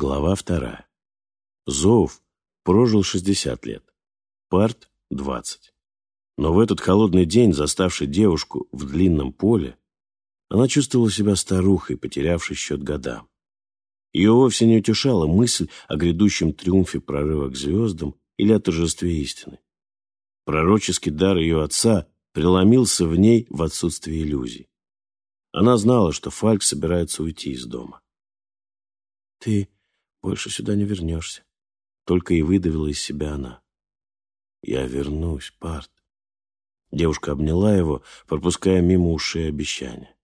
Глава вторая. Зоув прожил 60 лет, Парт – 20. Но в этот холодный день, заставший девушку в длинном поле, она чувствовала себя старухой, потерявшей счет годам. Ее вовсе не утешала мысль о грядущем триумфе прорыва к звездам или о торжестве истины. Пророческий дар ее отца преломился в ней в отсутствие иллюзий. Она знала, что Фальк собирается уйти из дома. «Ты больше сюда не вернешься», — только и выдавила из себя она. «Я вернусь, Парт». Девушка обняла его, пропуская мимо ушей обещания.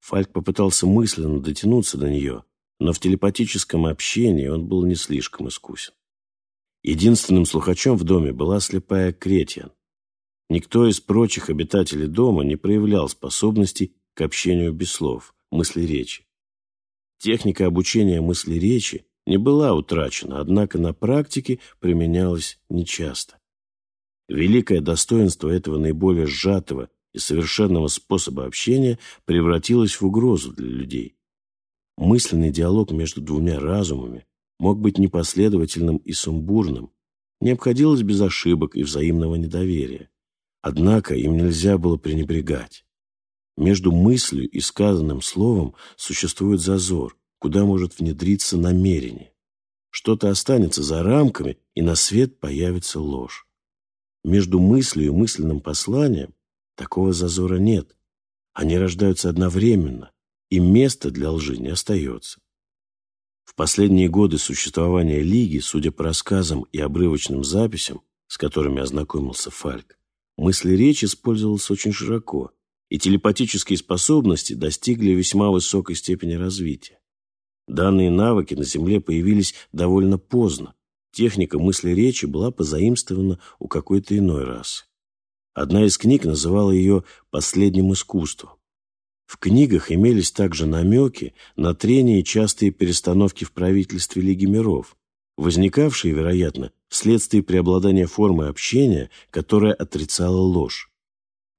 Фальк попытался мысленно дотянуться до нее, но в телепатическом общении он был не слишком искусен. Единственным слухачом в доме была слепая Кретьян. Никто из прочих обитателей дома не проявлял способностей к общению без слов, мысли речи. Техника обучения мысли речи не была утрачена, однако на практике применялась нечасто. Великое достоинство этого наиболее сжатого и совершенного способа общения превратилось в угрозу для людей. Мысленный диалог между двумя разумами мог быть непоследовательным и сумбурным, не обходилось без ошибок и взаимного недоверия. Однако им нельзя было пренебрегать. Между мыслью и сказанным словом существует зазор, куда может внедриться намерение. Что-то останется за рамками, и на свет появится ложь. Между мыслью и мысленным посланием такого зазора нет. Они рождаются одновременно, и места для лжи не остается. В последние годы существования Лиги, судя по рассказам и обрывочным записям, с которыми ознакомился Фальк, мысли речи использовался очень широко, и телепатические способности достигли весьма высокой степени развития. Данные навыки на Земле появились довольно поздно. Техника мысли речи была позаимствована у какой-то иной расы. Одна из книг называла ее «последним искусством». В книгах имелись также намеки на трение и частые перестановки в правительстве Лиги миров, возникавшие, вероятно, вследствие преобладания формы общения, которая отрицала ложь.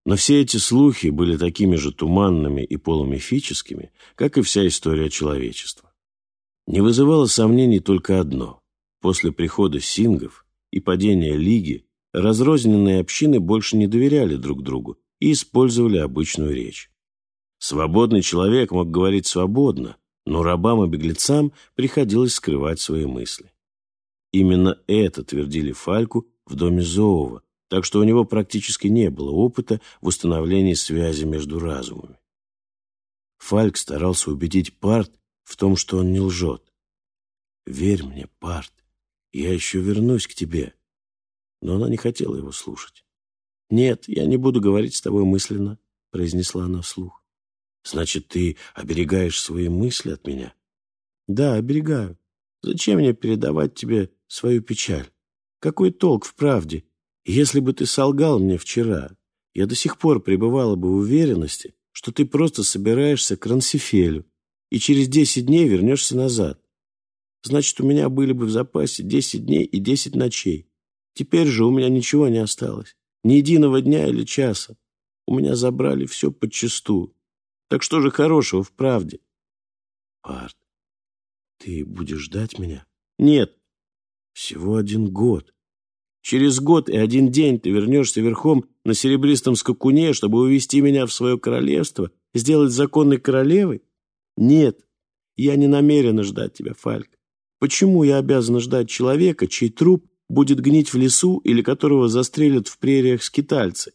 Но все эти слухи были такими же туманными и полумифическими, как и вся история человечества. Не вызывало сомнений только одно. После прихода сингов и падения Лиги разрозненные общины больше не доверяли друг другу и использовали обычную речь. Свободный человек мог говорить свободно, но рабам и беглецам приходилось скрывать свои мысли. Именно это твердили Фальку в доме Зоова, так что у него практически не было опыта в установлении связи между разумами. Фальк старался убедить Парт в том, что он не лжет. «Верь мне, Парт, я еще вернусь к тебе». Но она не хотела его слушать. «Нет, я не буду говорить с тобой мысленно», — произнесла она вслух. «Значит, ты оберегаешь свои мысли от меня?» «Да, оберегаю. Зачем мне передавать тебе свою печаль? Какой толк в правде, если бы ты солгал мне вчера, я до сих пор пребывала бы в уверенности, что ты просто собираешься к Рансифелю и через десять дней вернешься назад. Значит, у меня были бы в запасе десять дней и десять ночей. Теперь же у меня ничего не осталось. Ни единого дня или часа. У меня забрали все подчистую. Так что же хорошего в правде? Парт, ты будешь ждать меня? Нет. Всего один год. Через год и один день ты вернешься верхом на серебристом скакуне, чтобы увести меня в свое королевство, сделать законной королевой? Нет, я не намерена ждать тебя, Фальк. Почему я обязана ждать человека, чей труп будет гнить в лесу или которого застрелят в прериях скитальцы?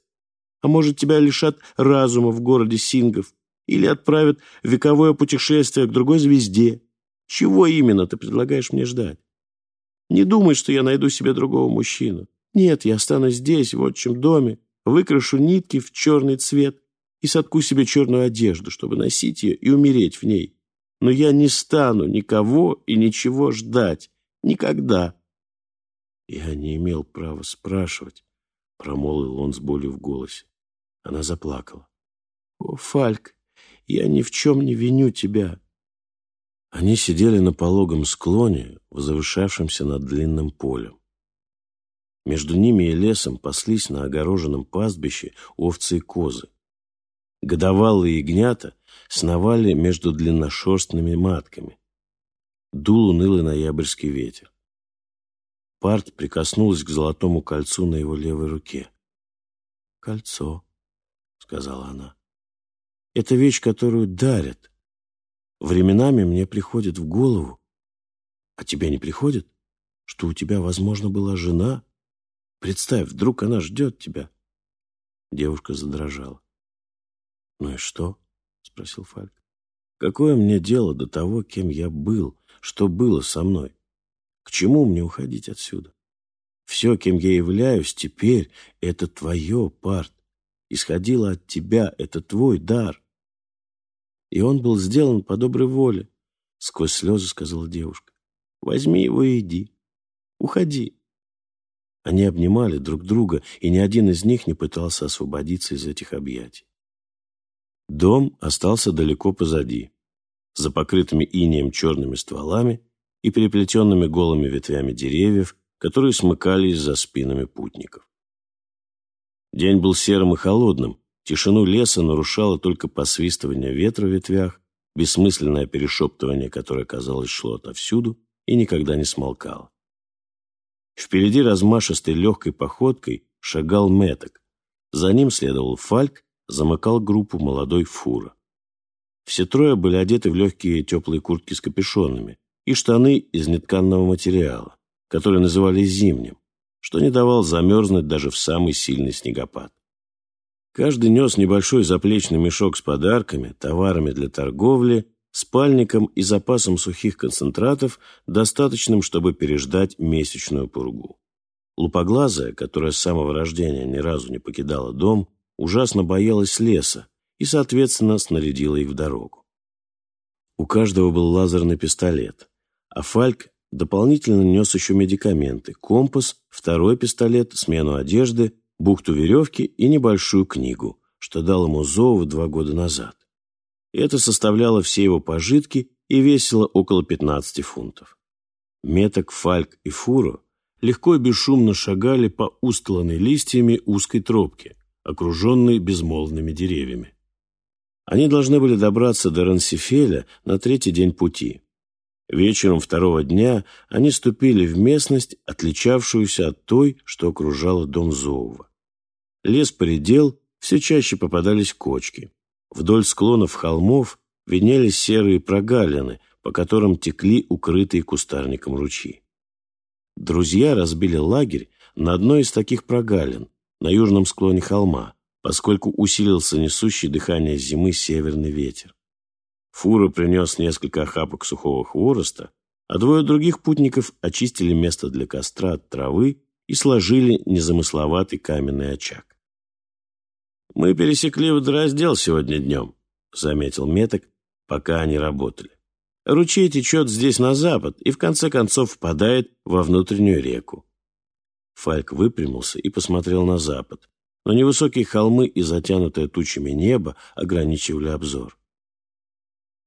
А может, тебя лишат разума в городе Сингов или отправят в вековое путешествие к другой звезде? Чего именно ты предлагаешь мне ждать? Не думай, что я найду себе другого мужчину. Нет, я останусь здесь, в отчим доме, выкрашу нитки в черный цвет и сотку себе черную одежду, чтобы носить ее и умереть в ней. Но я не стану никого и ничего ждать. Никогда. Я не имел права спрашивать, промолвил он с болью в голосе. Она заплакала. О, Фальк, я ни в чем не виню тебя. Они сидели на пологом склоне, возвышавшемся над длинным полем. Между ними и лесом паслись на огороженном пастбище овцы и козы. Годовалые ягнята сновали между длинношерстными матками. дул унылый ноябрьский ветер. Парт прикоснулась к золотому кольцу на его левой руке. «Кольцо», — сказала она. «Это вещь, которую дарят. Временами мне приходит в голову, а тебе не приходит, что у тебя, возможно, была жена? Представь, вдруг она ждет тебя». Девушка задрожала. «Ну и что?» — спросил Фальк. «Какое мне дело до того, кем я был, что было со мной? К чему мне уходить отсюда? Все, кем я являюсь теперь, это твое, Парт. Исходило от тебя, это твой дар. И он был сделан по доброй воле, — сквозь слезы сказала девушка. Возьми его и иди. Уходи. Они обнимали друг друга, и ни один из них не пытался освободиться из этих объятий. Дом остался далеко позади, за покрытыми инеем черными стволами и переплетенными голыми ветвями деревьев, которые смыкались за спинами путников. День был серым и холодным, тишину леса нарушало только посвистывание ветра в ветвях, бессмысленное перешептывание, которое, казалось, шло отовсюду и никогда не смолкало. Впереди размашистой легкой походкой шагал Меток. За ним следовал Фальк, замыкал группу молодой фура. Все трое были одеты в легкие теплые куртки с капюшонами и штаны из нетканного материала, который называли зимним, что не давал замерзнуть даже в самый сильный снегопад. Каждый нес небольшой заплечный мешок с подарками, товарами для торговли, спальником и запасом сухих концентратов, достаточным, чтобы переждать месячную пургу. Лупоглазая, которая с самого рождения ни разу не покидала дом, ужасно боялась леса и, соответственно, снарядила их в дорогу. У каждого был лазерный пистолет, а Фальк дополнительно нес еще медикаменты, компас, второй пистолет, смену одежды, бухту веревки и небольшую книгу, что дал ему Зоу два года назад. Это составляло все его пожитки и весило около 15 фунтов. Меток, Фальк и Фуро легко и бесшумно шагали по устланной листьями узкой тропке, окруженной безмолвными деревьями. Они должны были добраться до Рансифеля на третий день пути. Вечером второго дня они ступили в местность, отличавшуюся от той, что окружала дом Зоува. Лес поредел, все чаще попадались кочки. Вдоль склонов холмов виднелись серые прогалины, по которым текли укрытые кустарником ручьи. Друзья разбили лагерь на одной из таких прогалин, на южном склоне холма, поскольку усилился несущий дыхание зимы северный ветер. Фура принес несколько охапок сухого хвороста, а двое других путников очистили место для костра от травы и сложили незамысловатый каменный очаг. «Мы пересекли водораздел сегодня днем», — заметил Меток, пока они работали. «Ручей течет здесь на запад и в конце концов впадает во внутреннюю реку. Фальк выпрямился и посмотрел на запад, но невысокие холмы и затянутое тучами небо ограничивали обзор.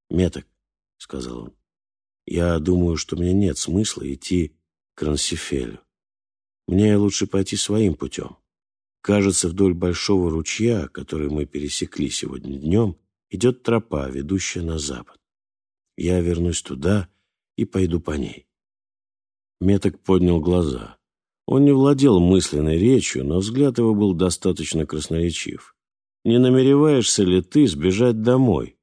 «Меток», — сказал он, — «я думаю, что мне нет смысла идти к Рансифелю. Мне лучше пойти своим путем. Кажется, вдоль большого ручья, который мы пересекли сегодня днем, идет тропа, ведущая на запад. Я вернусь туда и пойду по ней». Меток поднял глаза. Он не владел мысленной речью, но взгляд его был достаточно красноречив. «Не намереваешься ли ты сбежать домой?»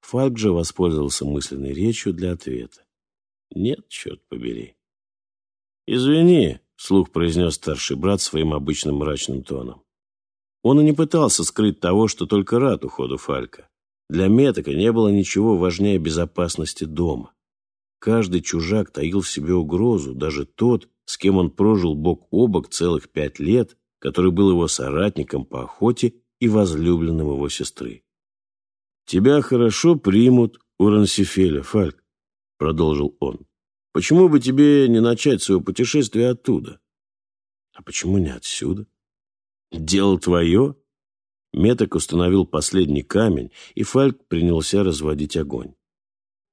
Фальк же воспользовался мысленной речью для ответа. «Нет, черт побери». «Извини», — вслух произнес старший брат своим обычным мрачным тоном. Он и не пытался скрыть того, что только рад уходу Фалька. Для Метока не было ничего важнее безопасности дома. Каждый чужак таил в себе угрозу, даже тот, с кем он прожил бок о бок целых пять лет, который был его соратником по охоте и возлюбленным его сестры. «Тебя хорошо примут у Рансифеля, Фальк», — продолжил он. «Почему бы тебе не начать свое путешествие оттуда?» «А почему не отсюда?» «Дело твое?» Меток установил последний камень, и Фальк принялся разводить огонь.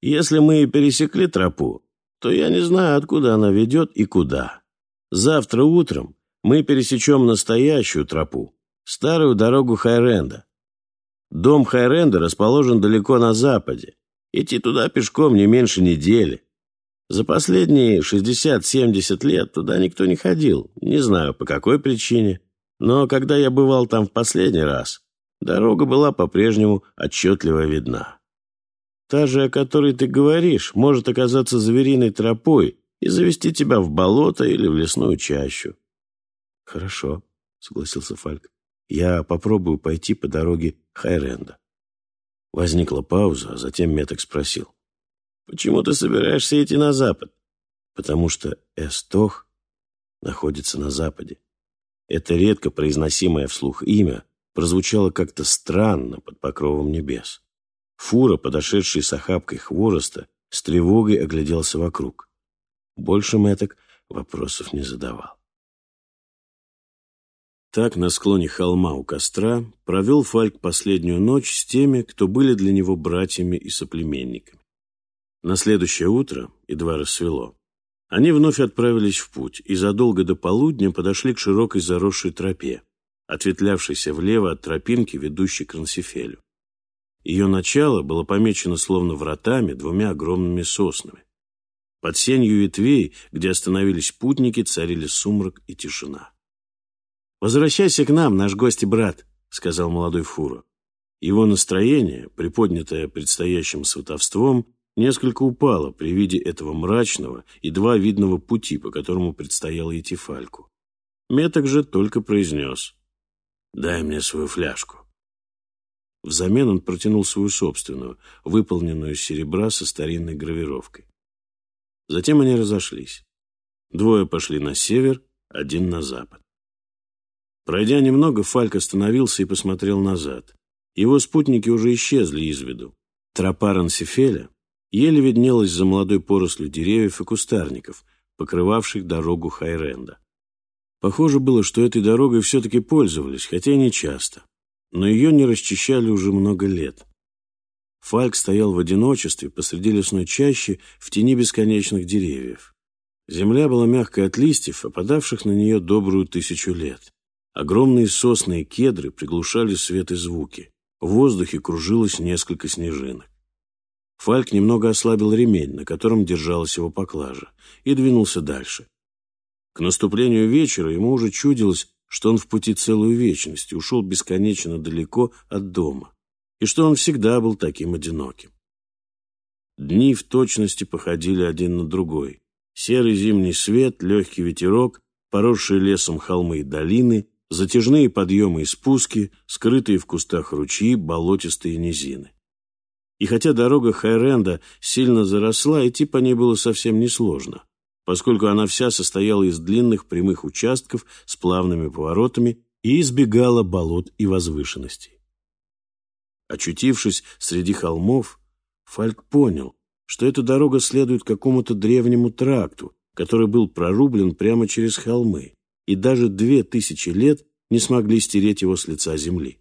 «Если мы пересекли тропу, то я не знаю, откуда она ведет и куда. Завтра утром мы пересечем настоящую тропу, старую дорогу Хайренда. Дом Хайренда расположен далеко на западе, Идти туда пешком не меньше недели. За последние 60-70 лет туда никто не ходил. Не знаю, по какой причине. Но когда я бывал там в последний раз, дорога была по-прежнему отчетливо видна. Та же, о которой ты говоришь, может оказаться звериной тропой и завести тебя в болото или в лесную чащу. Хорошо, согласился Фальк. Я попробую пойти по дороге Хайренда. Возникла пауза, а затем Меток спросил. «Почему ты собираешься идти на запад?» «Потому что Эстох находится на западе. Это редко произносимое вслух имя прозвучало как-то странно под покровом небес. Фура, подошедший с охапкой хвороста, с тревогой огляделся вокруг. Больше Мэток вопросов не задавал. Так на склоне холма у костра провел Фальк последнюю ночь с теми, кто были для него братьями и соплеменниками. На следующее утро, едва рассвело, они вновь отправились в путь и задолго до полудня подошли к широкой заросшей тропе, ответвлявшейся влево от тропинки, ведущей к Рансифелю. Ее начало было помечено словно вратами двумя огромными соснами. Под сенью ветвей, где остановились путники, царили сумрак и тишина. «Возвращайся к нам, наш гость и брат», — сказал молодой Фура. Его настроение, приподнятое предстоящим сватовством, несколько упало при виде этого мрачного, и два видного пути, по которому предстояло идти Фальку. Меток же только произнес «Дай мне свою фляжку». Взамен он протянул свою собственную, выполненную из серебра со старинной гравировкой. Затем они разошлись. Двое пошли на север, один на запад. Пройдя немного, Фальк остановился и посмотрел назад. Его спутники уже исчезли из виду. Тропа Рансифеля еле виднелась за молодой порослью деревьев и кустарников, покрывавших дорогу Хайренда. Похоже было, что этой дорогой все-таки пользовались, хотя и не часто. Но ее не расчищали уже много лет. Фальк стоял в одиночестве посреди лесной чащи в тени бесконечных деревьев. Земля была мягкой от листьев, опадавших на нее добрую тысячу лет. Огромные сосны и кедры приглушали свет и звуки. В воздухе кружилось несколько снежинок. Фальк немного ослабил ремень, на котором держалась его поклажа, и двинулся дальше. К наступлению вечера ему уже чудилось, что он в пути целую вечность ушел бесконечно далеко от дома, и что он всегда был таким одиноким. Дни в точности походили один на другой. Серый зимний свет, легкий ветерок, поросшие лесом холмы и долины, затяжные подъемы и спуски, скрытые в кустах ручьи, болотистые низины. И хотя дорога Хайренда сильно заросла, идти по ней было совсем несложно, поскольку она вся состояла из длинных прямых участков с плавными поворотами и избегала болот и возвышенностей. Очутившись среди холмов, Фальк понял, что эта дорога следует какому-то древнему тракту, который был прорублен прямо через холмы и даже две тысячи лет не смогли стереть его с лица земли.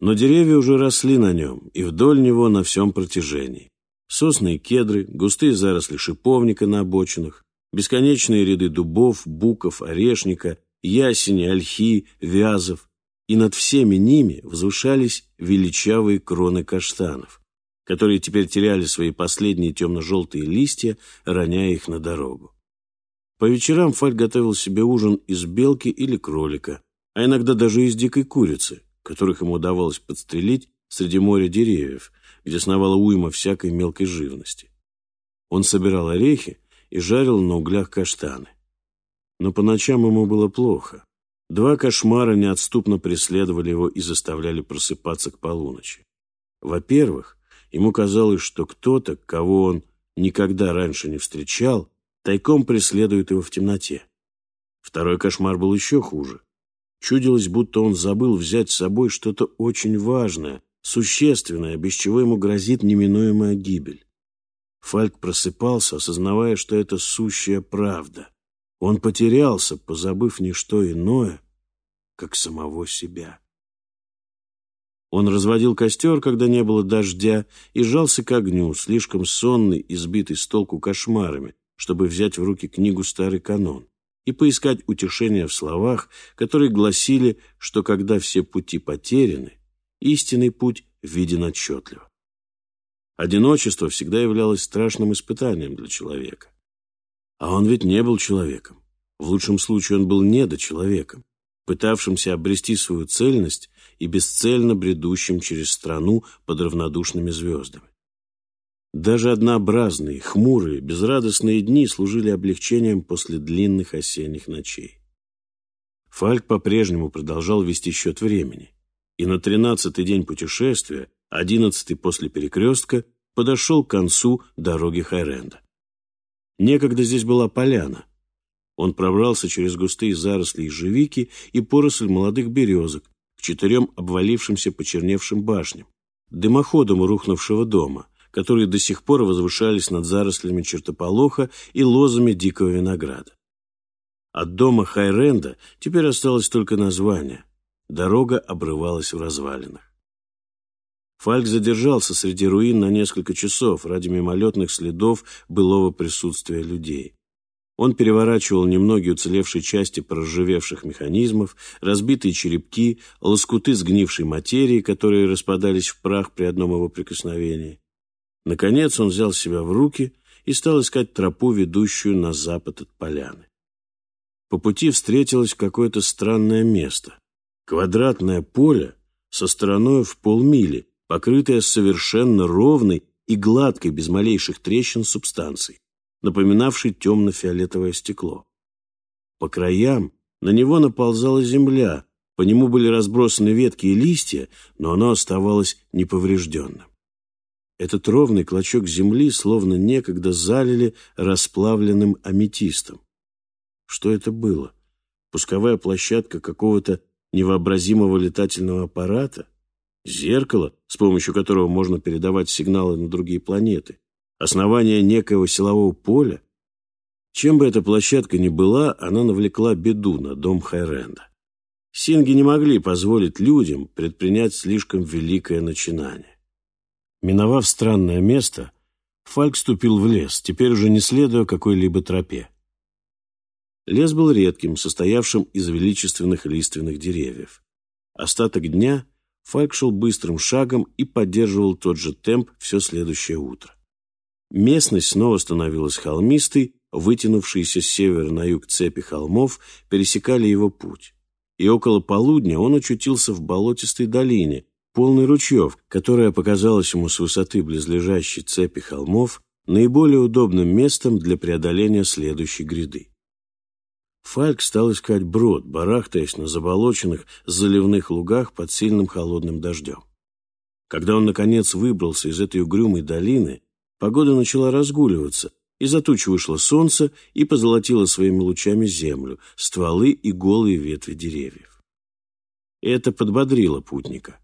Но деревья уже росли на нем и вдоль него на всем протяжении. Сосны и кедры, густые заросли шиповника на обочинах, бесконечные ряды дубов, буков, орешника, ясени, ольхи, вязов, и над всеми ними возвышались величавые кроны каштанов, которые теперь теряли свои последние темно-желтые листья, роняя их на дорогу. По вечерам Фаль готовил себе ужин из белки или кролика, а иногда даже из дикой курицы, которых ему удавалось подстрелить среди моря деревьев, где сновала уйма всякой мелкой живности. Он собирал орехи и жарил на углях каштаны. Но по ночам ему было плохо. Два кошмара неотступно преследовали его и заставляли просыпаться к полуночи. Во-первых, ему казалось, что кто-то, кого он никогда раньше не встречал, тайком преследует его в темноте. Второй кошмар был еще хуже. Чудилось, будто он забыл взять с собой что-то очень важное, существенное, без чего ему грозит неминуемая гибель. Фальк просыпался, осознавая, что это сущая правда. Он потерялся, позабыв не что иное, как самого себя. Он разводил костер, когда не было дождя, и жался к огню, слишком сонный и сбитый с толку кошмарами, чтобы взять в руки книгу «Старый канон» и поискать утешение в словах, которые гласили, что когда все пути потеряны, истинный путь виден отчетливо. Одиночество всегда являлось страшным испытанием для человека. А он ведь не был человеком. В лучшем случае он был недочеловеком, пытавшимся обрести свою цельность и бесцельно бредущим через страну под равнодушными звездами. Даже однообразные, хмурые, безрадостные дни служили облегчением после длинных осенних ночей. Фальк по-прежнему продолжал вести счет времени, и на тринадцатый день путешествия, одиннадцатый после перекрестка, подошел к концу дороги Хайренда. Некогда здесь была поляна. Он пробрался через густые заросли ежевики и поросль молодых березок к четырем обвалившимся почерневшим башням, дымоходам рухнувшего дома, которые до сих пор возвышались над зарослями чертополоха и лозами дикого винограда. От дома Хайренда теперь осталось только название. Дорога обрывалась в развалинах. Фальк задержался среди руин на несколько часов ради мимолетных следов былого присутствия людей. Он переворачивал немногие уцелевшие части проржавевших механизмов, разбитые черепки, лоскуты сгнившей материи, которые распадались в прах при одном его прикосновении. Наконец он взял себя в руки и стал искать тропу, ведущую на запад от поляны. По пути встретилось какое-то странное место. Квадратное поле со стороной в полмили, покрытая совершенно ровной и гладкой, без малейших трещин, субстанцией, напоминавшей темно-фиолетовое стекло. По краям на него наползала земля, по нему были разбросаны ветки и листья, но оно оставалось неповрежденным. Этот ровный клочок земли словно некогда залили расплавленным аметистом. Что это было? Пусковая площадка какого-то невообразимого летательного аппарата? Зеркало, с помощью которого можно передавать сигналы на другие планеты. Основание некоего силового поля. Чем бы эта площадка ни была, она навлекла беду на дом Хайренда. Синги не могли позволить людям предпринять слишком великое начинание. Миновав странное место, Фальк ступил в лес, теперь уже не следуя какой-либо тропе. Лес был редким, состоявшим из величественных лиственных деревьев. Остаток дня Фальк шел быстрым шагом и поддерживал тот же темп все следующее утро. Местность снова становилась холмистой, вытянувшиеся с севера на юг цепи холмов пересекали его путь. И около полудня он очутился в болотистой долине, полной ручьев, которая показалась ему с высоты близлежащей цепи холмов наиболее удобным местом для преодоления следующей гряды. Фальк стал искать брод, барахтаясь на заболоченных заливных лугах под сильным холодным дождем. Когда он, наконец, выбрался из этой угрюмой долины, погода начала разгуливаться, из-за туч вышло солнце и позолотило своими лучами землю, стволы и голые ветви деревьев. Это подбодрило путника.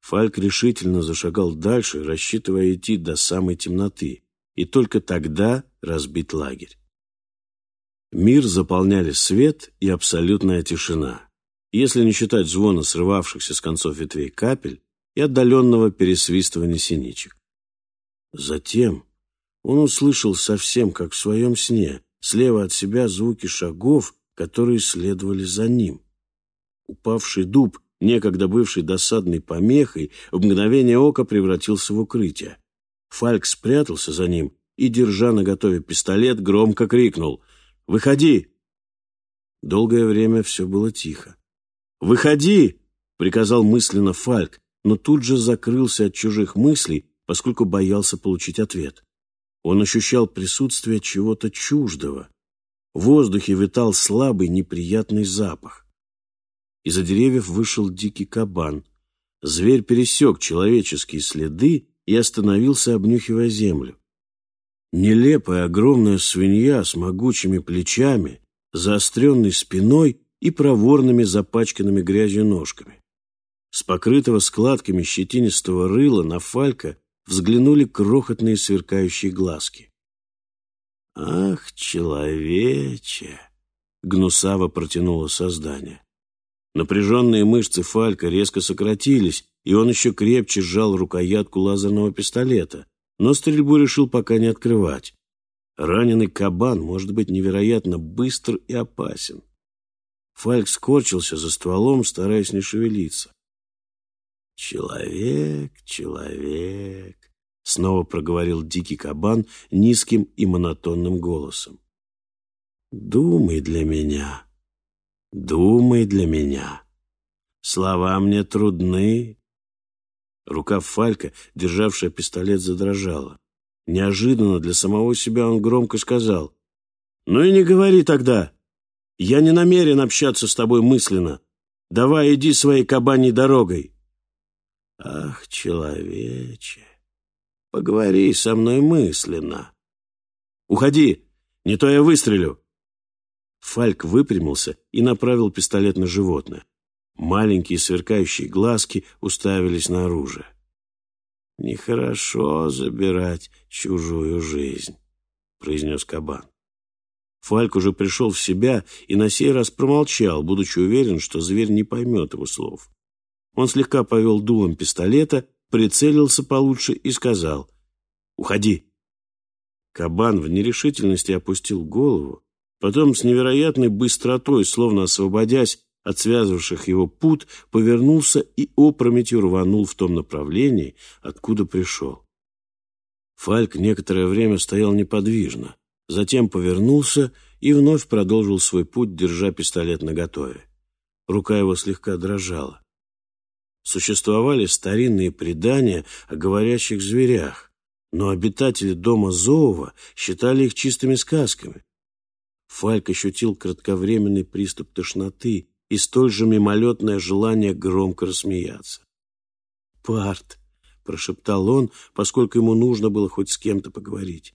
Фальк решительно зашагал дальше, рассчитывая идти до самой темноты, и только тогда разбить лагерь. Мир заполняли свет и абсолютная тишина, если не считать звона срывавшихся с концов ветвей капель и отдаленного пересвистывания синичек. Затем он услышал совсем как в своем сне, слева от себя звуки шагов, которые следовали за ним. Упавший дуб, некогда бывший досадной помехой, в мгновение ока превратился в укрытие. Фальк спрятался за ним и, держа наготове пистолет, громко крикнул Выходи!» Долгое время все было тихо. «Выходи!» — приказал мысленно Фальк, но тут же закрылся от чужих мыслей, поскольку боялся получить ответ. Он ощущал присутствие чего-то чуждого. В воздухе витал слабый неприятный запах. Из-за деревьев вышел дикий кабан. Зверь пересек человеческие следы и остановился, обнюхивая землю. Нелепая огромная свинья с могучими плечами, заостренной спиной и проворными запачканными грязью ножками. С покрытого складками щетинистого рыла на Фалька взглянули крохотные сверкающие глазки. «Ах, человече!» — гнусаво протянуло создание. Напряженные мышцы Фалька резко сократились, и он еще крепче сжал рукоятку лазерного пистолета, но стрельбу решил пока не открывать. Раненый кабан может быть невероятно быстр и опасен. Фальк скорчился за стволом, стараясь не шевелиться. «Человек, человек», — снова проговорил дикий кабан низким и монотонным голосом. «Думай для меня, думай для меня. Слова мне трудны». Рука Фалька, державшая пистолет, задрожала. Неожиданно для самого себя он громко сказал. «Ну и не говори тогда. Я не намерен общаться с тобой мысленно. Давай иди своей кабаней дорогой». «Ах, человече, поговори со мной мысленно». «Уходи, не то я выстрелю». Фальк выпрямился и направил пистолет на животное. Маленькие сверкающие глазки уставились на оружие. «Нехорошо забирать чужую жизнь», — произнес кабан. Фальк уже пришел в себя и на сей раз промолчал, будучи уверен, что зверь не поймет его слов. Он слегка повел дулом пистолета, прицелился получше и сказал «Уходи». Кабан в нерешительности опустил голову, потом с невероятной быстротой, словно освободясь от связывавших его пут, повернулся и опрометью рванул в том направлении, откуда пришел. Фальк некоторое время стоял неподвижно, затем повернулся и вновь продолжил свой путь, держа пистолет наготове. Рука его слегка дрожала. Существовали старинные предания о говорящих зверях, но обитатели дома Зоова считали их чистыми сказками. Фальк ощутил кратковременный приступ тошноты и столь же мимолетное желание громко рассмеяться. «Парт», — прошептал он, поскольку ему нужно было хоть с кем-то поговорить.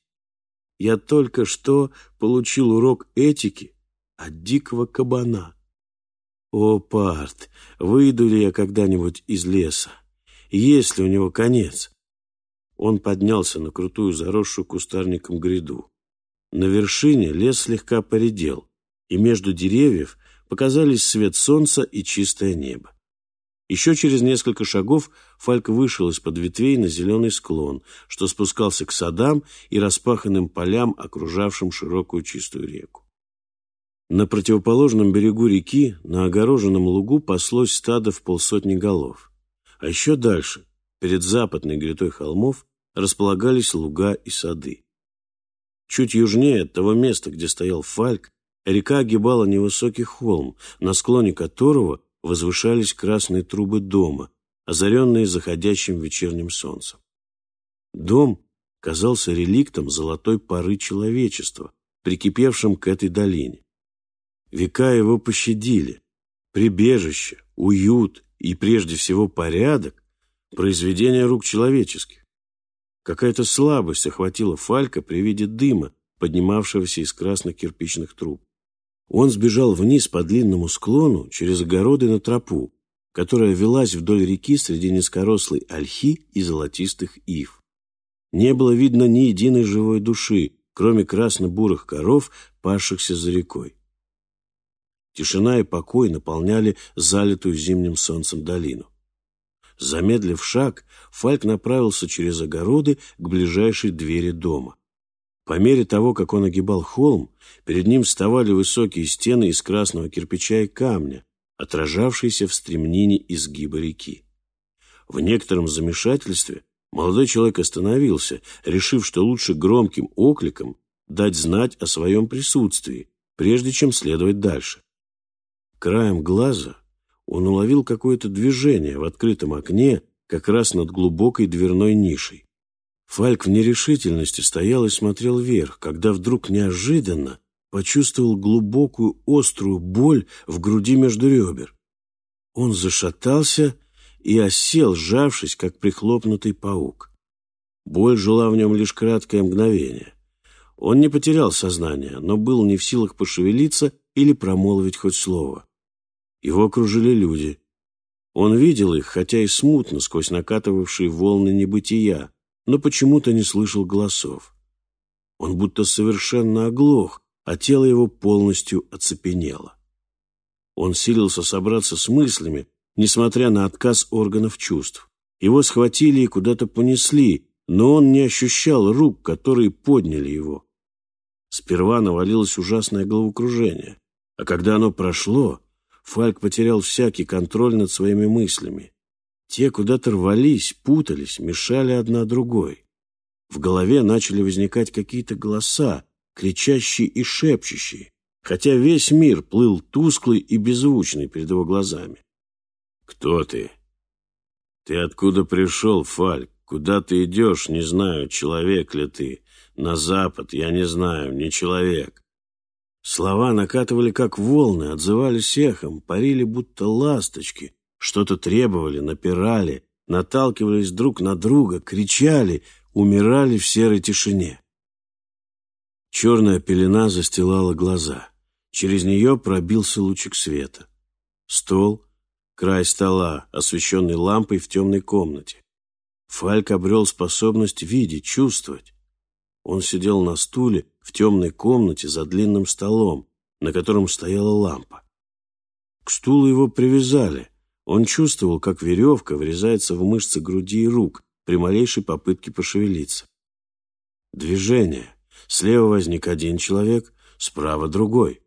«Я только что получил урок этики от дикого кабана. О, Парт, выйду ли я когда-нибудь из леса? Есть ли у него конец?» Он поднялся на крутую заросшую кустарником гряду. На вершине лес слегка поредел, и между деревьев показались свет солнца и чистое небо. Еще через несколько шагов Фальк вышел из-под ветвей на зеленый склон, что спускался к садам и распаханным полям, окружавшим широкую чистую реку. На противоположном берегу реки, на огороженном лугу, паслось стадо в полсотни голов. А еще дальше, перед западной грятой холмов, располагались луга и сады. Чуть южнее того места, где стоял Фальк, Река огибала невысокий холм, на склоне которого возвышались красные трубы дома, озаренные заходящим вечерним солнцем. Дом казался реликтом золотой поры человечества, прикипевшим к этой долине. Века его пощадили. Прибежище, уют и, прежде всего, порядок – произведение рук человеческих. Какая-то слабость охватила Фалька при виде дыма, поднимавшегося из красных кирпичных труб. Он сбежал вниз по длинному склону через огороды на тропу, которая велась вдоль реки среди низкорослой ольхи и золотистых ив. Не было видно ни единой живой души, кроме красно-бурых коров, пасшихся за рекой. Тишина и покой наполняли залитую зимним солнцем долину. Замедлив шаг, Фальк направился через огороды к ближайшей двери дома. По мере того, как он огибал холм, перед ним вставали высокие стены из красного кирпича и камня, отражавшиеся в стремнине изгиба реки. В некотором замешательстве молодой человек остановился, решив, что лучше громким окликом дать знать о своем присутствии, прежде чем следовать дальше. Краем глаза он уловил какое-то движение в открытом окне как раз над глубокой дверной нишей. Фальк в нерешительности стоял и смотрел вверх, когда вдруг неожиданно почувствовал глубокую острую боль в груди между ребер. Он зашатался и осел, сжавшись, как прихлопнутый паук. Боль жила в нем лишь краткое мгновение. Он не потерял сознание, но был не в силах пошевелиться или промолвить хоть слово. Его окружили люди. Он видел их, хотя и смутно, сквозь накатывавшие волны небытия, но почему-то не слышал голосов. Он будто совершенно оглох, а тело его полностью оцепенело. Он силился собраться с мыслями, несмотря на отказ органов чувств. Его схватили и куда-то понесли, но он не ощущал рук, которые подняли его. Сперва навалилось ужасное головокружение, а когда оно прошло, Фальк потерял всякий контроль над своими мыслями. Те куда-то рвались, путались, мешали одна другой. В голове начали возникать какие-то голоса, кричащие и шепчущие, хотя весь мир плыл тусклый и беззвучный перед его глазами. «Кто ты?» «Ты откуда пришел, Фальк? Куда ты идешь, не знаю, человек ли ты. На запад, я не знаю, не человек». Слова накатывали, как волны, отзывались эхом, парили, будто ласточки, что-то требовали, напирали, наталкивались друг на друга, кричали, умирали в серой тишине. Черная пелена застилала глаза. Через нее пробился лучик света. Стол, край стола, освещенный лампой в темной комнате. Фальк обрел способность видеть, чувствовать. Он сидел на стуле в темной комнате за длинным столом, на котором стояла лампа. К стулу его привязали. Он чувствовал, как веревка врезается в мышцы груди и рук при малейшей попытке пошевелиться. Движение. Слева возник один человек, справа другой.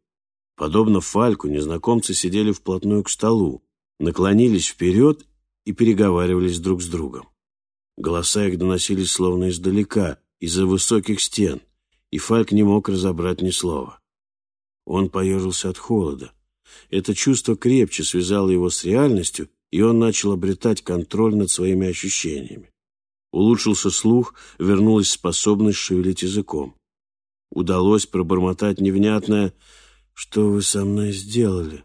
Подобно Фальку, незнакомцы сидели вплотную к столу, наклонились вперед и переговаривались друг с другом. Голоса их доносились словно издалека, из-за высоких стен, и Фальк не мог разобрать ни слова. Он поежился от холода. Это чувство крепче связало его с реальностью, и он начал обретать контроль над своими ощущениями. Улучшился слух, вернулась способность шевелить языком. Удалось пробормотать невнятное «Что вы со мной сделали?»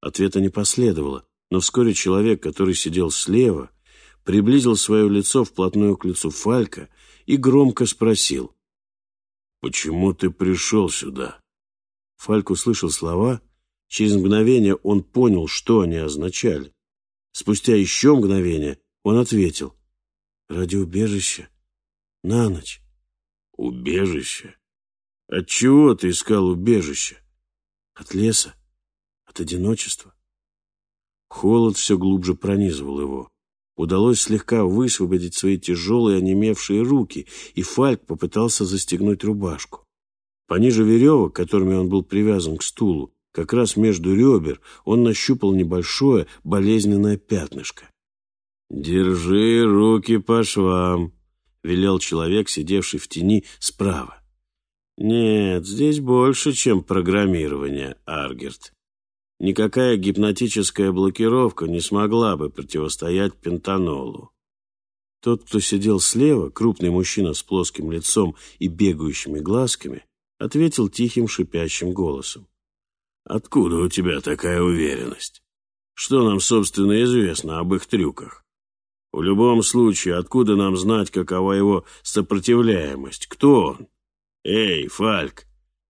Ответа не последовало, но вскоре человек, который сидел слева, приблизил свое лицо вплотную к лицу Фалька и громко спросил «Почему ты пришел сюда?» Фальк услышал слова, через мгновение он понял, что они означали. Спустя еще мгновение он ответил «Ради убежища, на ночь». «Убежище? От чего ты искал убежище?» «От леса, от одиночества». Холод все глубже пронизывал его. Удалось слегка высвободить свои тяжелые онемевшие руки, и Фальк попытался застегнуть рубашку. Пониже веревок, которыми он был привязан к стулу, как раз между ребер, он нащупал небольшое болезненное пятнышко. «Держи руки по швам», — велел человек, сидевший в тени справа. «Нет, здесь больше, чем программирование, Аргерт. Никакая гипнотическая блокировка не смогла бы противостоять пентанолу. Тот, кто сидел слева, крупный мужчина с плоским лицом и бегающими глазками, ответил тихим шипящим голосом. «Откуда у тебя такая уверенность? Что нам, собственно, известно об их трюках? В любом случае, откуда нам знать, какова его сопротивляемость? Кто он? Эй, Фальк,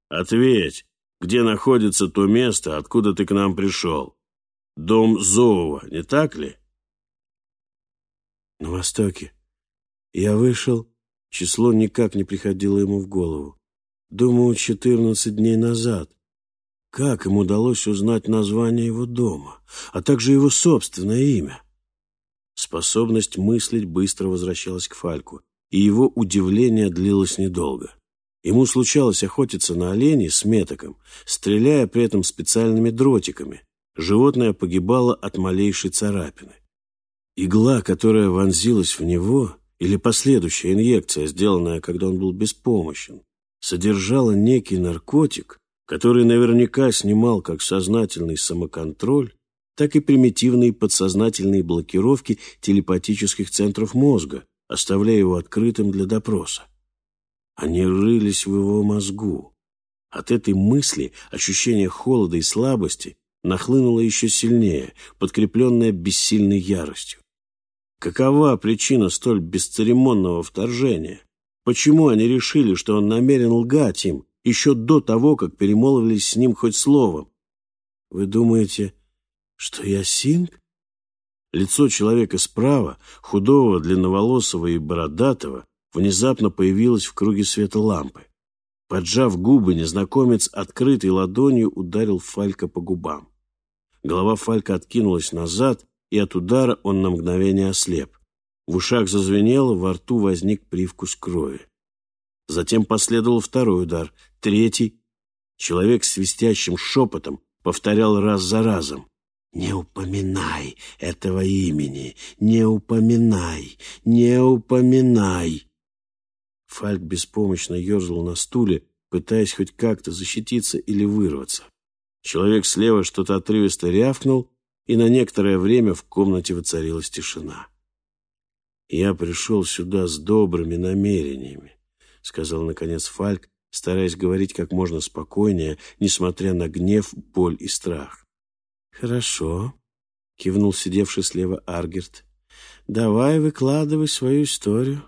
ответь, где находится то место, откуда ты к нам пришел. Дом Зоува, не так ли? На востоке. Я вышел, число никак не приходило ему в голову. Думаю, четырнадцать дней назад. Как им удалось узнать название его дома, а также его собственное имя? Способность мыслить быстро возвращалась к Фальку, и его удивление длилось недолго. Ему случалось охотиться на оленей с метоком, стреляя при этом специальными дротиками. Животное погибало от малейшей царапины. Игла, которая вонзилась в него, или последующая инъекция, сделанная, когда он был беспомощен, содержала некий наркотик, который наверняка снимал как сознательный самоконтроль, так и примитивные подсознательные блокировки телепатических центров мозга, оставляя его открытым для допроса. Они рылись в его мозгу. От этой мысли ощущение холода и слабости нахлынуло еще сильнее, подкрепленное бессильной яростью. Какова причина столь бесцеремонного вторжения? Почему они решили, что он намерен лгать им еще до того, как перемолвились с ним хоть словом? Вы думаете, что я Синг? Лицо человека справа, худого, длинноволосого и бородатого, внезапно появилась в круге света лампы. Поджав губы, незнакомец открытой ладонью ударил Фалька по губам. Голова Фалька откинулась назад, и от удара он на мгновение ослеп. В ушах зазвенело, во рту возник привкус крови. Затем последовал второй удар, третий. Человек с свистящим шепотом повторял раз за разом. «Не упоминай этого имени! Не упоминай! Не упоминай!» Фальк беспомощно ерзал на стуле, пытаясь хоть как-то защититься или вырваться. Человек слева что-то отрывисто рявкнул, и на некоторое время в комнате воцарилась тишина. «Я пришел сюда с добрыми намерениями», — сказал, наконец, Фальк, стараясь говорить как можно спокойнее, несмотря на гнев, боль и страх. «Хорошо», — кивнул сидевший слева Аргерт. «Давай выкладывай свою историю.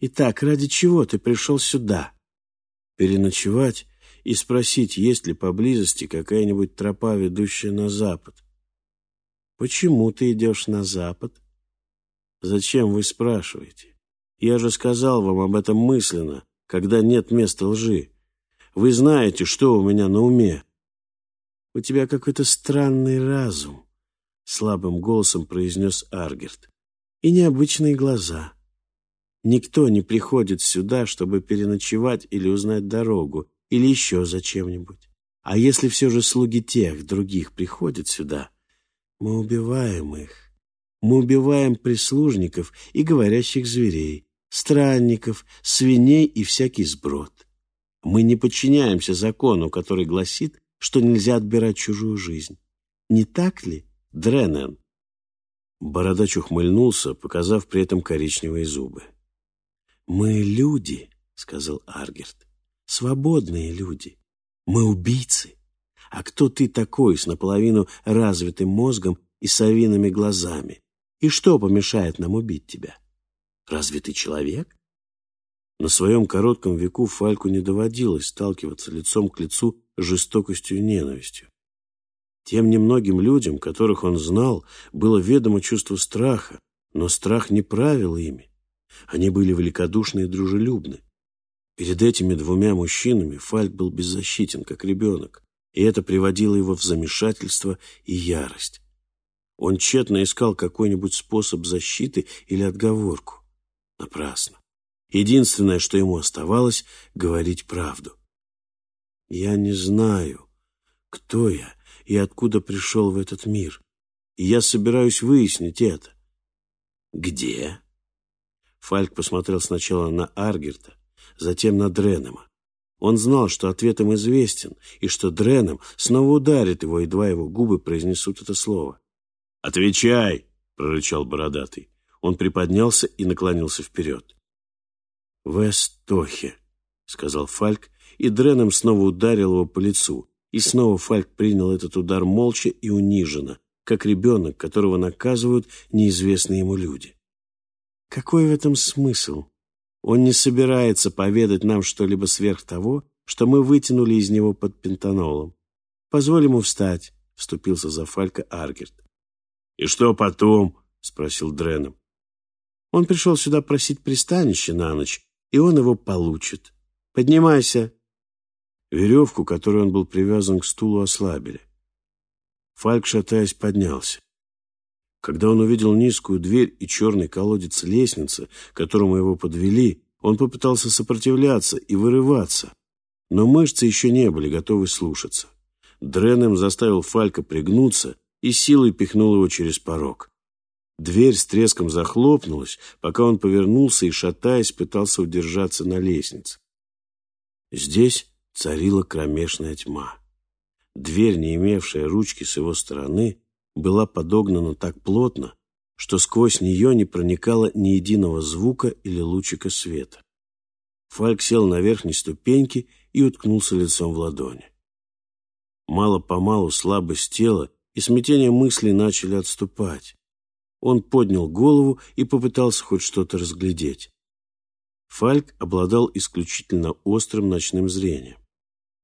Итак, ради чего ты пришел сюда?» «Переночевать и спросить, есть ли поблизости какая-нибудь тропа, ведущая на запад». «Почему ты идешь на запад?» «Зачем вы спрашиваете? Я же сказал вам об этом мысленно, когда нет места лжи. Вы знаете, что у меня на уме. У тебя какой-то странный разум, слабым голосом произнес Аргерт. И необычные глаза. Никто не приходит сюда, чтобы переночевать или узнать дорогу, или еще зачем-нибудь. А если все же слуги тех других приходят сюда, мы убиваем их. Мы убиваем прислужников и говорящих зверей, странников, свиней и всякий сброд. Мы не подчиняемся закону, который гласит, что нельзя отбирать чужую жизнь. Не так ли, Дренен? Бородач ухмыльнулся, показав при этом коричневые зубы. «Мы люди», — сказал Аргерт, — «свободные люди. Мы убийцы. А кто ты такой с наполовину развитым мозгом и совиными глазами? И что помешает нам убить тебя?» Разве ты человек? На своем коротком веку Фальку не доводилось сталкиваться лицом к лицу с жестокостью и ненавистью. Тем немногим людям, которых он знал, было ведомо чувство страха, но страх не правил ими. Они были великодушны и дружелюбны. Перед этими двумя мужчинами Фальк был беззащитен, как ребенок, и это приводило его в замешательство и ярость. Он тщетно искал какой-нибудь способ защиты или отговорку. Напрасно. Единственное, что ему оставалось, говорить правду. «Я не знаю, кто я и откуда пришел в этот мир, и я собираюсь выяснить это». «Где?» Фальк посмотрел сначала на Аргерта, затем на Дренема. Он знал, что ответ им известен, и что Дренем снова ударит его, едва его губы произнесут это слово. «Отвечай!» — прорычал бородатый. Он приподнялся и наклонился вперед. «В Эстохе», — сказал Фальк, и Дреном снова ударил его по лицу. И снова Фальк принял этот удар молча и униженно, как ребенок, которого наказывают неизвестные ему люди. Какой в этом смысл? Он не собирается поведать нам что-либо сверх того, что мы вытянули из него под пентанолом. Позволь ему встать, — вступился за Фалька Аргерт. — И что потом? — спросил Дреном. Он пришел сюда просить пристанище на ночь, и он его получит. Поднимайся. Веревку, которой он был привязан к стулу, ослабили. Фальк, шатаясь, поднялся. Когда он увидел низкую дверь и черный колодец лестницы, к которому его подвели, он попытался сопротивляться и вырываться, но мышцы еще не были готовы слушаться. Дренем заставил Фалька пригнуться и силой пихнул его через порог. Дверь с треском захлопнулась, пока он повернулся и, шатаясь, пытался удержаться на лестнице. Здесь царила кромешная тьма. Дверь, не имевшая ручки с его стороны, была подогнана так плотно, что сквозь нее не проникало ни единого звука или лучика света. Фальк сел на верхней ступеньке и уткнулся лицом в ладони. Мало-помалу слабость тела и смятение мыслей начали отступать. Он поднял голову и попытался хоть что-то разглядеть. Фальк обладал исключительно острым ночным зрением.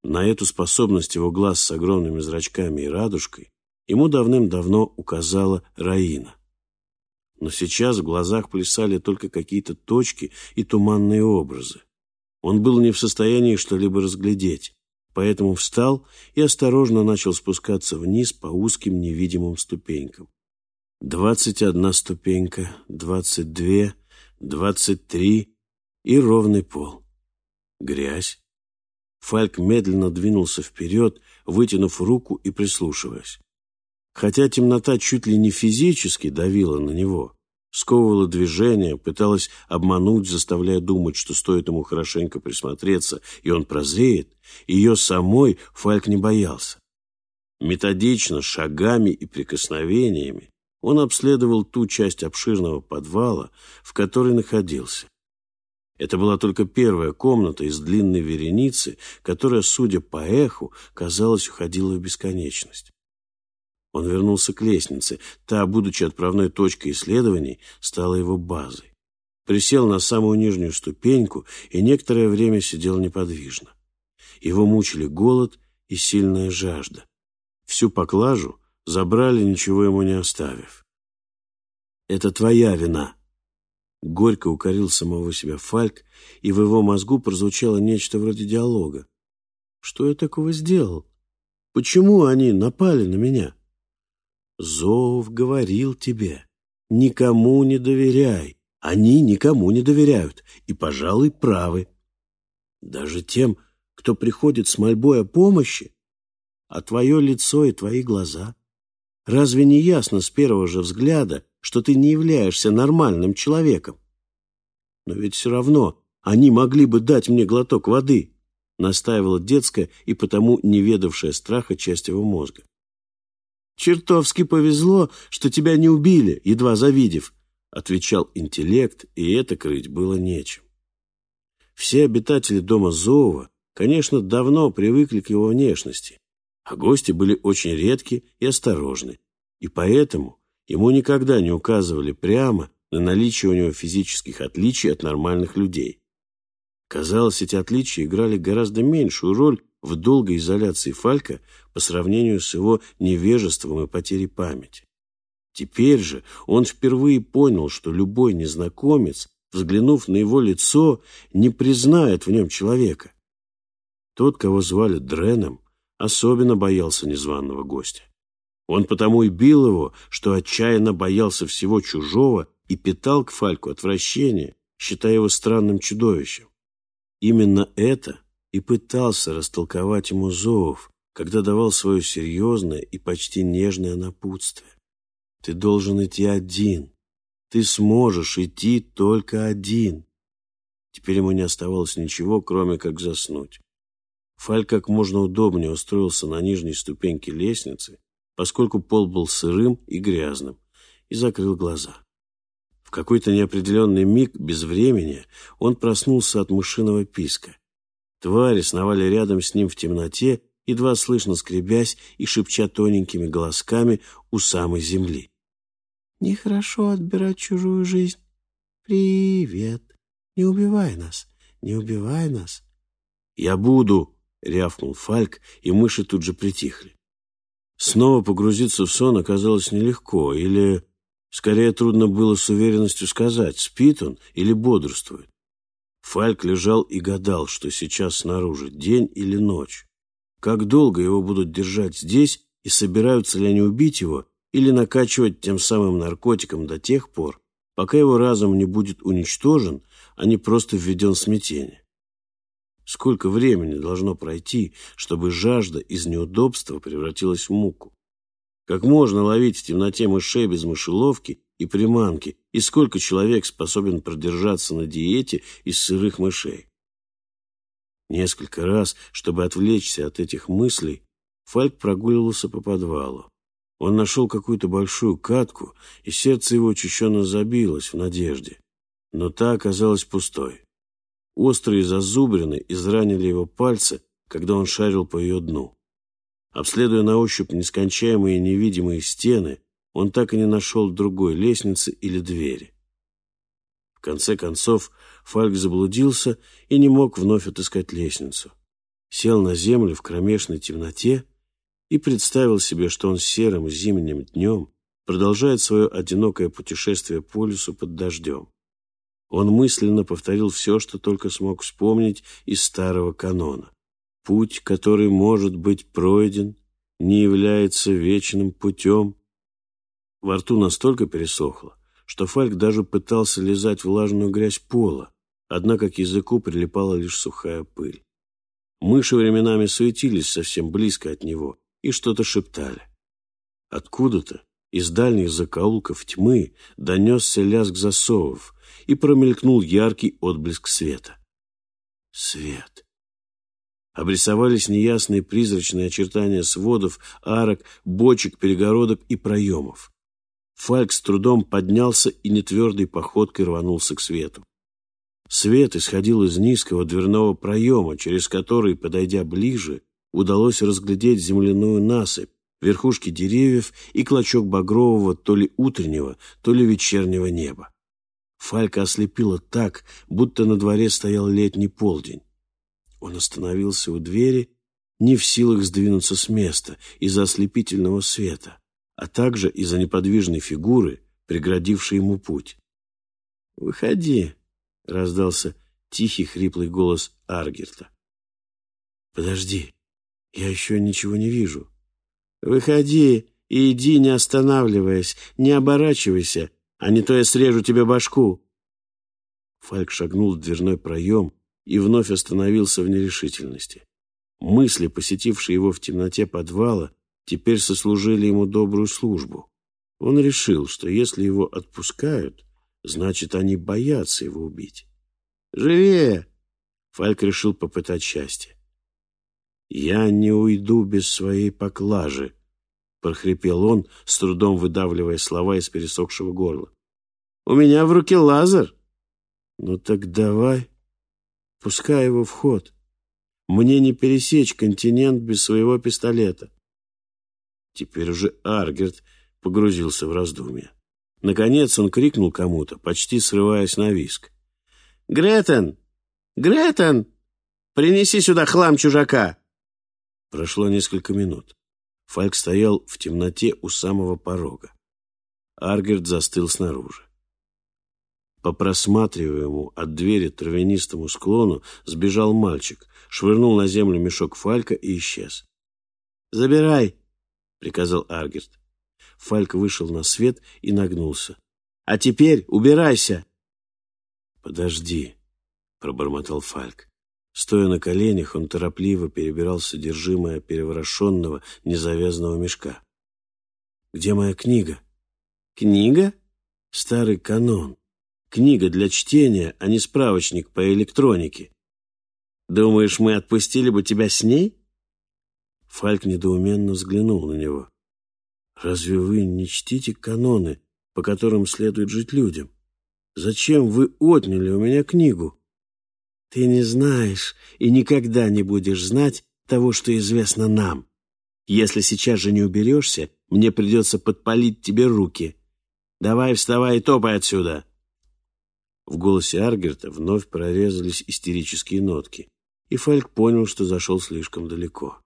На эту способность его глаз с огромными зрачками и радужкой ему давным-давно указала Раина. Но сейчас в глазах плясали только какие-то точки и туманные образы. Он был не в состоянии что-либо разглядеть, поэтому встал и осторожно начал спускаться вниз по узким невидимым ступенькам. Двадцать одна ступенька, двадцать две, двадцать три и ровный пол. Грязь. Фальк медленно двинулся вперед, вытянув руку и прислушиваясь. Хотя темнота чуть ли не физически давила на него, сковывала движение, пыталась обмануть, заставляя думать, что стоит ему хорошенько присмотреться, и он прозреет. Ее самой Фальк не боялся. Методично, шагами и прикосновениями он обследовал ту часть обширного подвала, в которой находился. Это была только первая комната из длинной вереницы, которая, судя по эху, казалось, уходила в бесконечность. Он вернулся к лестнице. Та, будучи отправной точкой исследований, стала его базой. Присел на самую нижнюю ступеньку и некоторое время сидел неподвижно. Его мучили голод и сильная жажда. Всю поклажу забрали, ничего ему не оставив. «Это твоя вина», Горько укорил самого себя Фальк, и в его мозгу прозвучало нечто вроде диалога. «Что я такого сделал? Почему они напали на меня?» Зов говорил тебе, никому не доверяй. Они никому не доверяют и, пожалуй, правы. Даже тем, кто приходит с мольбой о помощи, а твое лицо и твои глаза. Разве не ясно с первого же взгляда, что ты не являешься нормальным человеком? Но ведь все равно они могли бы дать мне глоток воды, настаивала детская и потому не ведавшая страха часть его мозга. «Чертовски повезло, что тебя не убили, едва завидев», отвечал интеллект, и это крыть было нечем. Все обитатели дома Зоова, конечно, давно привыкли к его внешности, а гости были очень редки и осторожны, и поэтому ему никогда не указывали прямо на наличие у него физических отличий от нормальных людей. Казалось, эти отличия играли гораздо меньшую роль в долгой изоляции Фалька по сравнению с его невежеством и потерей памяти. Теперь же он впервые понял, что любой незнакомец, взглянув на его лицо, не признает в нем человека. Тот, кого звали Дреном, особенно боялся незваного гостя. Он потому и бил его, что отчаянно боялся всего чужого и питал к Фальку отвращение, считая его странным чудовищем. Именно это и пытался растолковать ему Зоов, когда давал свое серьезное и почти нежное напутствие. Ты должен идти один. Ты сможешь идти только один. Теперь ему не оставалось ничего, кроме как заснуть. Фаль как можно удобнее устроился на нижней ступеньке лестницы, поскольку пол был сырым и грязным, и закрыл глаза. В какой-то неопределенный миг, без времени, он проснулся от мышиного писка. Твари сновали рядом с ним в темноте, едва слышно скребясь и шепча тоненькими голосками у самой земли. «Нехорошо отбирать чужую жизнь. Привет. Не убивай нас, не убивай нас». «Я буду!» — рявкнул Фальк, и мыши тут же притихли. Снова погрузиться в сон оказалось нелегко, или, скорее, трудно было с уверенностью сказать, спит он или бодрствует. Фальк лежал и гадал, что сейчас снаружи, день или ночь. Как долго его будут держать здесь, и собираются ли они убить его, или накачивать тем самым наркотиком до тех пор, пока его разум не будет уничтожен, а не просто введен в смятение. Сколько времени должно пройти, чтобы жажда из неудобства превратилась в муку? Как можно ловить в темноте мышей без мышеловки и приманки, и сколько человек способен продержаться на диете из сырых мышей? Несколько раз, чтобы отвлечься от этих мыслей, Фальк прогуливался по подвалу. Он нашел какую-то большую катку, и сердце его учащенно забилось в надежде. Но та оказалась пустой. Острые зазубрины изранили его пальцы, когда он шарил по ее дну. Обследуя на ощупь нескончаемые невидимые стены, он так и не нашел другой лестницы или двери. В конце концов, Фальк заблудился и не мог вновь отыскать лестницу. Сел на землю в кромешной темноте и представил себе, что он серым зимним днем продолжает свое одинокое путешествие по лесу под дождем. Он мысленно повторил все, что только смог вспомнить из старого канона. Путь, который может быть пройден, не является вечным путем, во рту настолько пересохло, что Фальк даже пытался лизать влажную грязь пола, однако к языку прилипала лишь сухая пыль. Мыши временами суетились совсем близко от него и что-то шептали. Откуда-то, Из дальних закоулков тьмы донесся лязг засовов и промелькнул яркий отблеск света. Свет. Обрисовались неясные призрачные очертания сводов, арок, бочек, перегородок и проемов. Фальк с трудом поднялся и нетвердой походкой рванулся к свету. Свет исходил из низкого дверного проема, через который, подойдя ближе, удалось разглядеть земляную насыпь, верхушки деревьев и клочок багрового то ли утреннего, то ли вечернего неба. Фалька ослепила так, будто на дворе стоял летний полдень. Он остановился у двери, не в силах сдвинуться с места из-за ослепительного света, а также из-за неподвижной фигуры, преградившей ему путь. «Выходи», — раздался тихий хриплый голос Аргерта. «Подожди, я еще ничего не вижу». «Выходи и иди, не останавливаясь, не оборачивайся, а не то я срежу тебе башку». Фальк шагнул в дверной проем и вновь остановился в нерешительности. Мысли, посетившие его в темноте подвала, теперь сослужили ему добрую службу. Он решил, что если его отпускают, значит, они боятся его убить. «Живее!» Фальк решил попытать счастье. «Я не уйду без своей поклажи», — прохрипел он, с трудом выдавливая слова из пересохшего горла. «У меня в руке лазер». «Ну так давай, пускай его в ход. Мне не пересечь континент без своего пистолета». Теперь уже Аргерт погрузился в раздумья. Наконец он крикнул кому-то, почти срываясь на виск. «Гретен! Гретен! Принеси сюда хлам чужака!» Прошло несколько минут. Фальк стоял в темноте у самого порога. Аргерт застыл снаружи. По просматриваемому от двери травянистому склону сбежал мальчик, швырнул на землю мешок Фалька и исчез. «Забирай!» — приказал Аргерт. Фальк вышел на свет и нагнулся. «А теперь убирайся!» «Подожди!» — пробормотал Фальк. Стоя на коленях, он торопливо перебирал содержимое переворошенного, незавязанного мешка. «Где моя книга?» «Книга?» «Старый канон. Книга для чтения, а не справочник по электронике». «Думаешь, мы отпустили бы тебя с ней?» Фальк недоуменно взглянул на него. «Разве вы не чтите каноны, по которым следует жить людям? Зачем вы отняли у меня книгу?» Ты не знаешь и никогда не будешь знать того, что известно нам. Если сейчас же не уберешься, мне придется подпалить тебе руки. Давай вставай и топай отсюда!» В голосе Аргерта вновь прорезались истерические нотки, и Фальк понял, что зашел слишком далеко.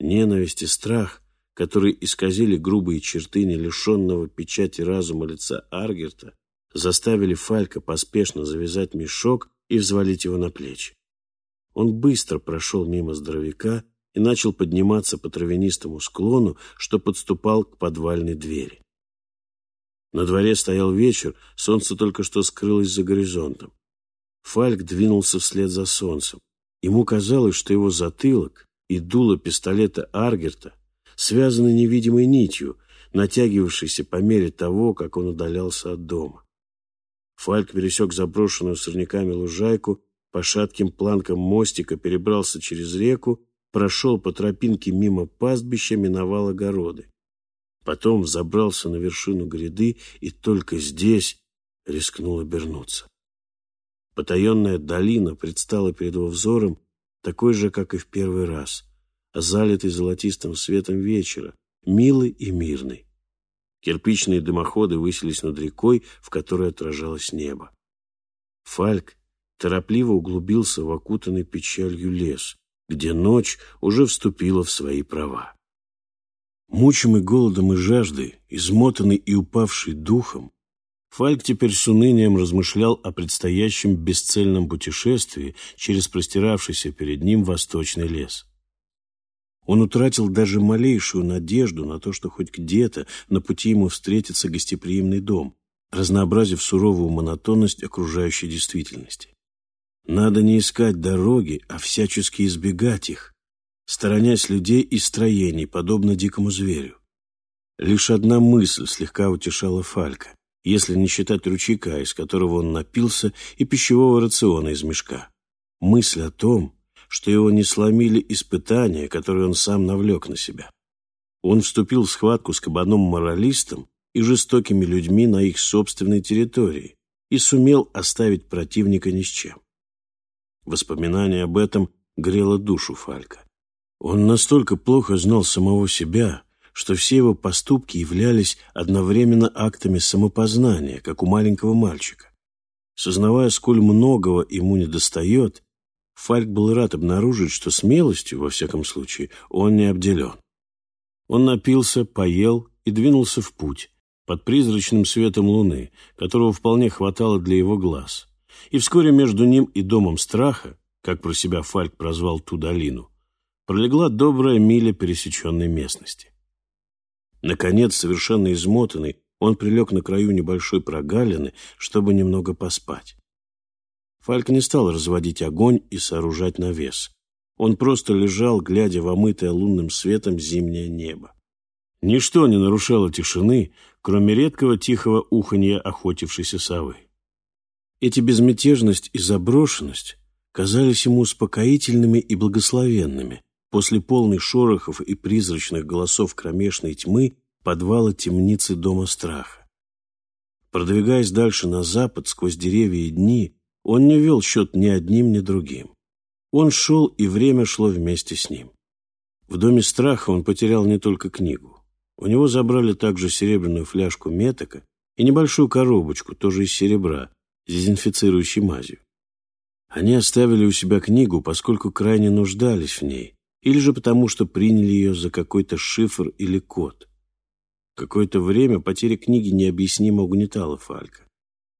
Ненависть и страх, которые исказили грубые черты нелишенного печати разума лица Аргерта, заставили Фалька поспешно завязать мешок и взвалить его на плечи. Он быстро прошел мимо здоровяка и начал подниматься по травянистому склону, что подступал к подвальной двери. На дворе стоял вечер, солнце только что скрылось за горизонтом. Фальк двинулся вслед за солнцем. Ему казалось, что его затылок и дуло пистолета Аргерта связаны невидимой нитью, натягивавшейся по мере того, как он удалялся от дома. Фальк пересек заброшенную сорняками лужайку, по шатким планкам мостика перебрался через реку, прошел по тропинке мимо пастбища, миновал огороды. Потом взобрался на вершину гряды и только здесь рискнул обернуться. Потаенная долина предстала перед его взором такой же, как и в первый раз, залитый золотистым светом вечера, милый и мирный. Кирпичные дымоходы высились над рекой, в которой отражалось небо. Фальк торопливо углубился в окутанный печалью лес, где ночь уже вступила в свои права. Мучимый голодом и жаждой, измотанный и упавший духом, Фальк теперь с унынием размышлял о предстоящем бесцельном путешествии через простиравшийся перед ним восточный лес. Он утратил даже малейшую надежду на то, что хоть где-то на пути ему встретится гостеприимный дом, разнообразив суровую монотонность окружающей действительности. Надо не искать дороги, а всячески избегать их, сторонясь людей и строений, подобно дикому зверю. Лишь одна мысль слегка утешала Фалька, если не считать ручейка, из которого он напился, и пищевого рациона из мешка. Мысль о том, что его не сломили испытания, которые он сам навлек на себя. Он вступил в схватку с кабаном-моралистом и жестокими людьми на их собственной территории и сумел оставить противника ни с чем. Воспоминание об этом грело душу Фалька. Он настолько плохо знал самого себя, что все его поступки являлись одновременно актами самопознания, как у маленького мальчика. Сознавая, сколь многого ему недостает, Фальк был рад обнаружить, что смелостью, во всяком случае, он не обделен. Он напился, поел и двинулся в путь, под призрачным светом луны, которого вполне хватало для его глаз. И вскоре между ним и домом страха, как про себя Фальк прозвал ту долину, пролегла добрая миля пересеченной местности. Наконец, совершенно измотанный, он прилег на краю небольшой прогалины, чтобы немного поспать. Фальк не стал разводить огонь и сооружать навес. Он просто лежал, глядя в омытое лунным светом зимнее небо. Ничто не нарушало тишины, кроме редкого тихого уханья охотившейся совы. Эти безмятежность и заброшенность казались ему успокоительными и благословенными после полных шорохов и призрачных голосов кромешной тьмы подвала темницы Дома Страха. Продвигаясь дальше на запад сквозь деревья и дни, он не вел счет ни одним, ни другим. Он шел, и время шло вместе с ним. В Доме Страха он потерял не только книгу. У него забрали также серебряную фляжку метока и небольшую коробочку, тоже из серебра, с дезинфицирующей мазью. Они оставили у себя книгу, поскольку крайне нуждались в ней, или же потому, что приняли ее за какой-то шифр или код. Какое-то время потеря книги необъяснимо угнетала Фалька,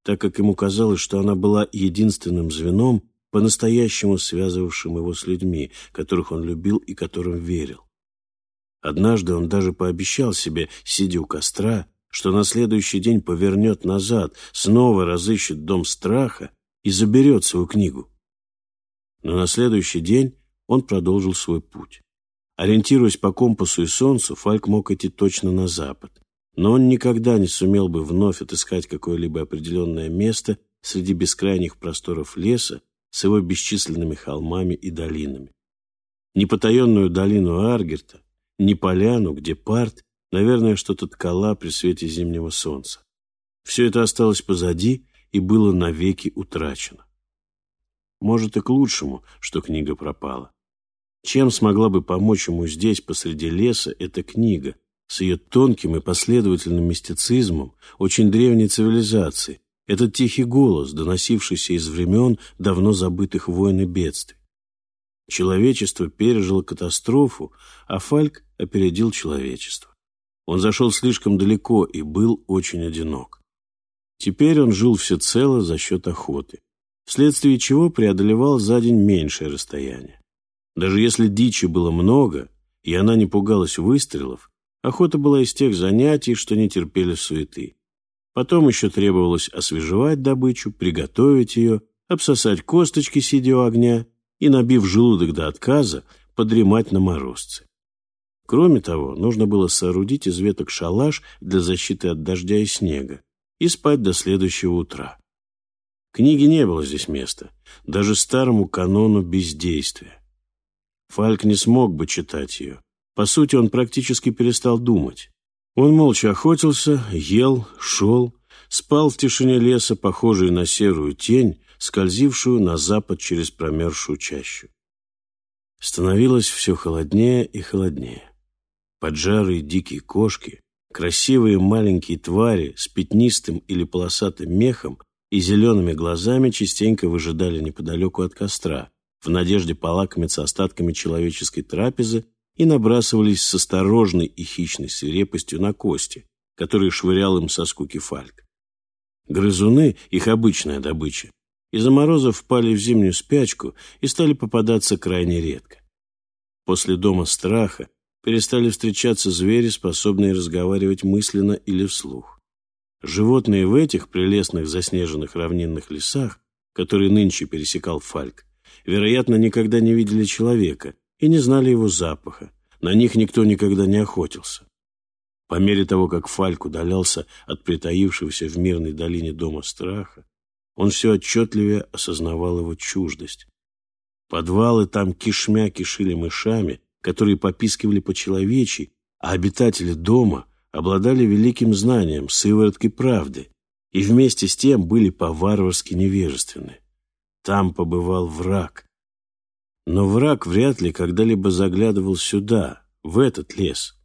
так как ему казалось, что она была единственным звеном, по-настоящему связывавшим его с людьми, которых он любил и которым верил. Однажды он даже пообещал себе, сидя у костра, что на следующий день повернет назад, снова разыщет дом страха и заберет свою книгу. Но на следующий день он продолжил свой путь. Ориентируясь по компасу и солнцу, Фальк мог идти точно на запад. Но он никогда не сумел бы вновь отыскать какое-либо определенное место среди бескрайних просторов леса с его бесчисленными холмами и долинами. Непотаенную долину Аргерта, не поляну, где парт, наверное, что-то ткала при свете зимнего солнца. Все это осталось позади и было навеки утрачено. Может, и к лучшему, что книга пропала. Чем смогла бы помочь ему здесь, посреди леса, эта книга, с ее тонким и последовательным мистицизмом очень древней цивилизации, этот тихий голос, доносившийся из времен давно забытых войн и бедствий? Человечество пережило катастрофу, а Фальк опередил человечество. Он зашел слишком далеко и был очень одинок. Теперь он жил всецело за счет охоты, вследствие чего преодолевал за день меньшее расстояние. Даже если дичи было много, и она не пугалась выстрелов, охота была из тех занятий, что не терпели суеты. Потом еще требовалось освежевать добычу, приготовить ее, обсосать косточки, сидя у огня, и, набив желудок до отказа, подремать на морозце. Кроме того, нужно было соорудить из веток шалаш для защиты от дождя и снега и спать до следующего утра. Книги не было здесь места, даже старому канону бездействия. Фальк не смог бы читать ее. По сути, он практически перестал думать. Он молча охотился, ел, шел, спал в тишине леса, похожей на серую тень, скользившую на запад через промерзшую чащу. Становилось все холоднее и холоднее. Поджарые дикие кошки, красивые маленькие твари с пятнистым или полосатым мехом и зелеными глазами частенько выжидали неподалеку от костра, в надежде полакомиться остатками человеческой трапезы и набрасывались с осторожной и хищной свирепостью на кости, которые швырял им со скуки фальк. Грызуны, их обычная добыча, из-за морозов впали в зимнюю спячку и стали попадаться крайне редко. После дома страха перестали встречаться звери, способные разговаривать мысленно или вслух. Животные в этих прелестных заснеженных равнинных лесах, которые нынче пересекал Фальк, вероятно, никогда не видели человека и не знали его запаха, на них никто никогда не охотился. По мере того, как Фальк удалялся от притаившегося в мирной долине дома страха, он все отчетливее осознавал его чуждость. Подвалы там кишмя кишили мышами, которые попискивали по-человечьи, а обитатели дома обладали великим знанием, сывороткой правды, и вместе с тем были по-варварски невежественны. Там побывал враг. Но враг вряд ли когда-либо заглядывал сюда, в этот лес.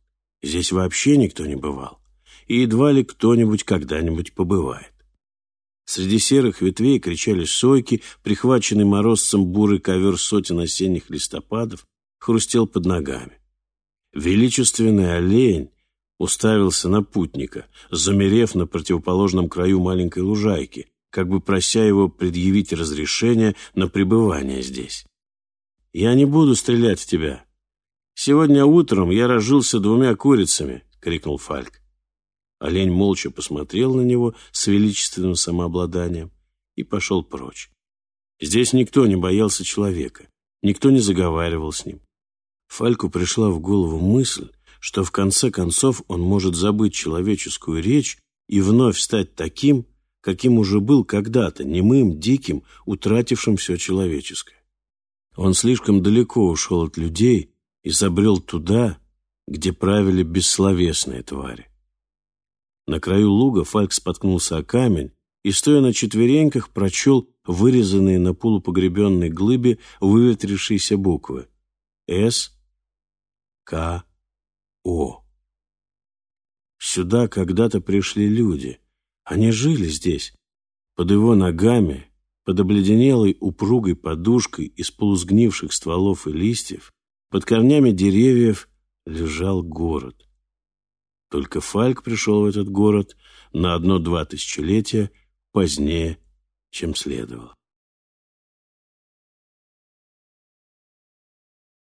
Здесь вообще никто не бывал, и едва ли кто-нибудь когда-нибудь побывает. Среди серых ветвей кричали сойки, прихваченный морозцем бурый ковер сотен осенних листопадов хрустел под ногами. Величественный олень уставился на путника, замерев на противоположном краю маленькой лужайки, как бы прося его предъявить разрешение на пребывание здесь. «Я не буду стрелять в тебя. Сегодня утром я разжился двумя курицами», — крикнул Фальк. Олень молча посмотрел на него с величественным самообладанием и пошел прочь. Здесь никто не боялся человека, никто не заговаривал с ним. Фальку пришла в голову мысль, что в конце концов он может забыть человеческую речь и вновь стать таким, каким уже был когда-то, немым, диким, утратившим все человеческое. Он слишком далеко ушел от людей и забрел туда, где правили бессловесные твари. На краю луга Фальк споткнулся о камень и, стоя на четвереньках, прочел вырезанные на полупогребенной глыбе выветрившиеся буквы «С», «К», «О». Сюда когда-то пришли люди. Они жили здесь. Под его ногами, под обледенелой упругой подушкой из полусгнивших стволов и листьев, под корнями деревьев лежал город. Только Фальк пришел в этот город на одно-два тысячелетия позднее, чем следовало.